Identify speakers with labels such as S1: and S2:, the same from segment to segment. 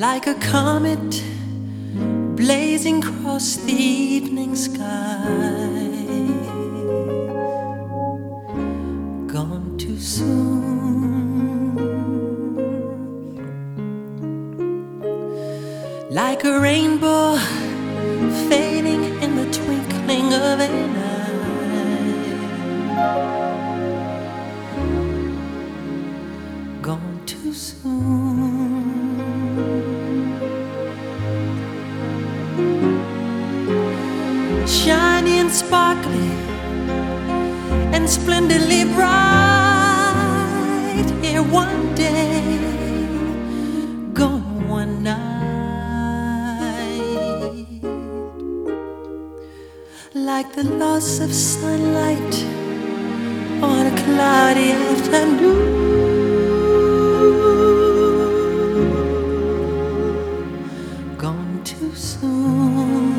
S1: like a comet blazing across the evening sky. Gone too soon, like a rainbow fading in the twinkling of an eye. Gone too soon. Shiny and sparkly and splendidly bright here one day, gone one night, like the loss of sunlight on a cloudy afternoon. Gone too soon.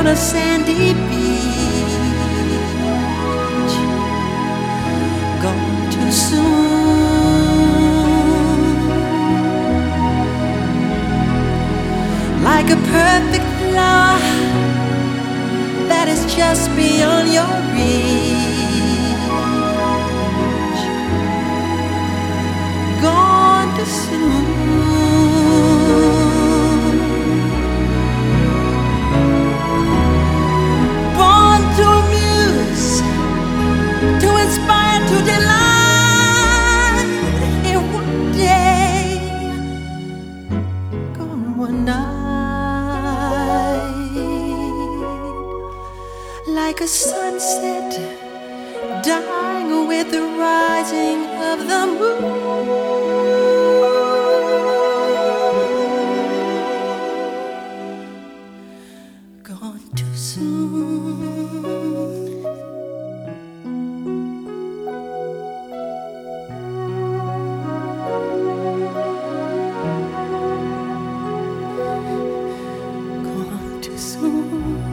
S1: Upon a sandy beach. Gone too soon. Like a perfect flower that is just beyond your reach. One night, like a sunset dying with the rising of the moon. Soon.